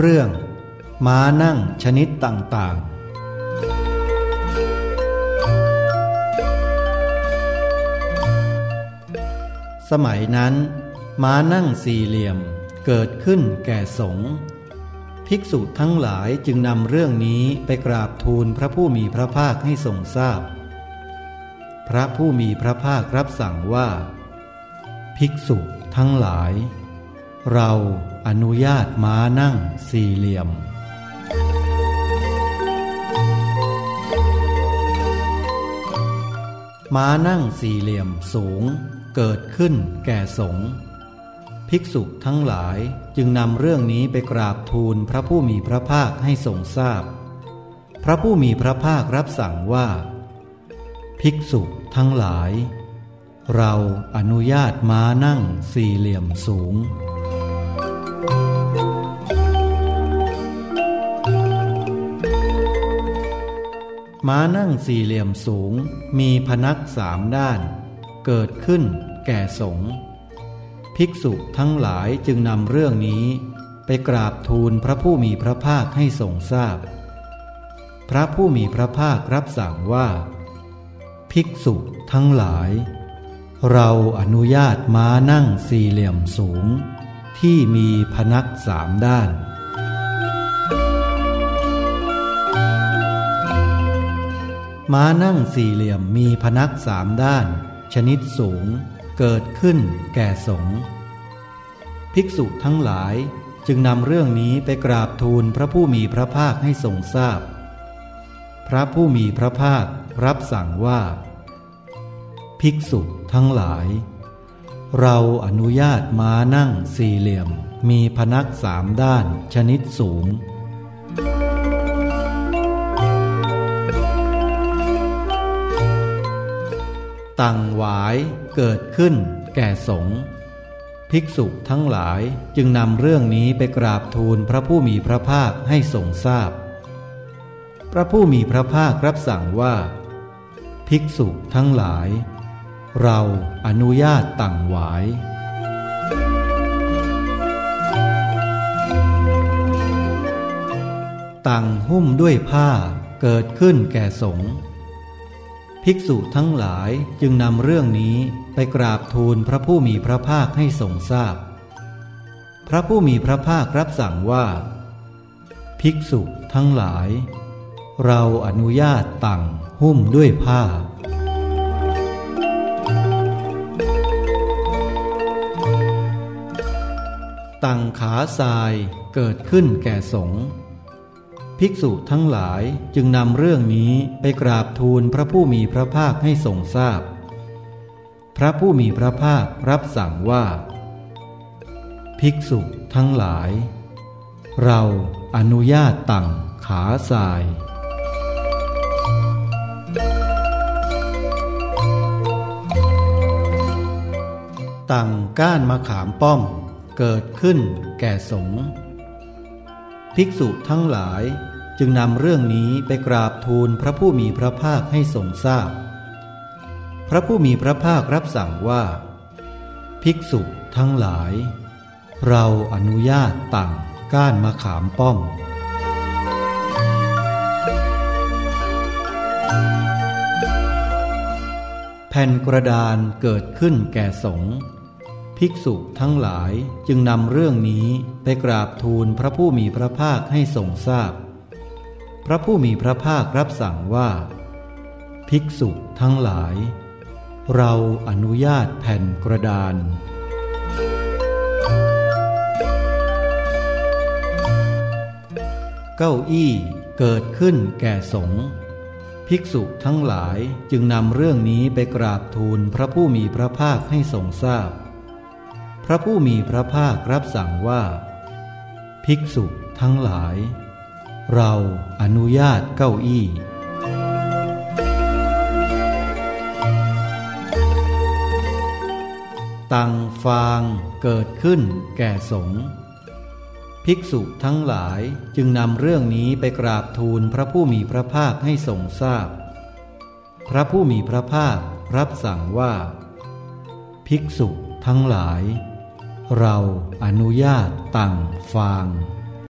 เรื่อง ม้านั่งชนิดต่างๆ สมัยนั้น ม้านั่งสี่เหลี่ยมเกิดขึ้นแก่สงฆ์ภิกษุทั้งหลายจึงนำเรื่องนี้ไปกราบทูลพระผู้มีพระภาคให้ทรงทราบพพระผู้มีพระภาครับสั่งว่า ภิกษุทั้งหลาย เราอนุญาตม้านั่งสี่เหลี่ยม ม้านั่งสี่เหลี่ยมสูงเกิดขึ้นแก่สงฆ์ภิกษุทั้งหลายจึงนำเรื่องนี้ไปกราบทูลพระผู้มีพระภาคให้ทรงทราบพพระผู้มีพระภาครับสั่งว่า ภิกษุทั้งหลาย เราอนุญาตม้านั่งสี่เหลี่ยมสูง ม้านั่งสี่เหลี่ยมสูง มีพนักสามด้าน เกิดขึ้นแก่สงฆ์ภิกษุทั้งหลายจึงนำเรื่องนี้ ไปกราบทูลพระผู้มีพระภาคให้ทรงทราบพพระผู้มีพระภาครับสั่งว่า ภิกษุทั้งหลาย เราอนุญาตม้านั่งสี่เหลี่ยมสูง ที่มีพนักสามด้าน ม้านั่งสี่เหลี่ยมมีพนักสามด้าน ชนิดสูง เกิดขึ้นแก่สงฆ์ภิกษุทั้งหลายจึงนำเรื่องนี้ไปกราบทูลพระผู้มีพระภาคให้ทรงทราบพพระผู้มีพระภาครับสั่งว่า ภิกษุทั้งหลาย เราอนุญาตม้านั่งสี่เหลี่ยมมีพนักสามด้านชนิดสูง ตังหวายเกิดขึ้น แก่สงฆ์ภิกษุทั้งหลายจึงนำเรื่องนี้ไปกราบทูลพระผู้มีพระภาคให้ทรงทราบพพระผู้มีพระภาครับสั่งว่า ภิกษุทั้งหลาย เราอนุญาตตังหวายตังหุ้มด้วยผ้าเกิดขึ้นแก่สงฆ์ ภิกษุทั้งหลายจึงนำเรื่องนี้ไปกราบทูลพระผู้มีพระภาคให้ทรงทราบพพระผู้มีพระภาครับสั่งว่า ภิกษุทั้งหลาย เราอนุญาตตังหุ้มด้วยผ้าตังขาทรายเกิดขึ้นแก่สงฆ์ ภิกษุทั้งหลายจึงนำเรื่องนี้ไปกราบทูลพระผู้มีพระภาคให้ทรงทราบพพระผู้มีพระภาครับสั่งว่า ภิกษุทั้งหลาย เราอนุญาตตั้งขาทรายตั้งก้านมะขามป้อมเกิดขึ้นแก่สงฆ์ ภิกษุทั้งหลายจึงนำเรื่องนี้ไปกราบทูลพระผู้มีพระภาคให้ทรงทราบพพระผู้มีพระภาครับสั่งว่า ภิกษุทั้งหลาย เราอนุญาตตั้งก้านมะขามป้อม แผ่นกระดานเกิดขึ้นแก่สงฆ์ ภิกษุทั้งหลายจึงนำเรื่องนี้ไปกราบทูลพระผู้มีพระภาคให้ทรงทราบพพระผู้มีพระภาครับสั่งว่า ภิกษุทั้งหลาย เราอนุญาตแผ่นกระดานเก้าอี้เกิดขึ้นแก่สงฆ์ภิกษุทั้งหลายจึงนำเรื่องนี้ไปกราบทูลพระผู้มีพระภาคให้ทรงทราบพ พระผู้มีพระภาครับสั่งว่า ภิกษุทั้งหลาย เราอนุญาตเก้าอี้ ตังฟางเกิดขึ้นแก่สงฆ์ภิกษุทั้งหลายจึงนำเรื่องนี้ไปกราบทูลพระผู้มีพระภาคให้ทรงทราบพพระผู้มีพระภาครับสั่งว่า ภิกษุทั้งหลาย เราอนุญาตตั้งฟาง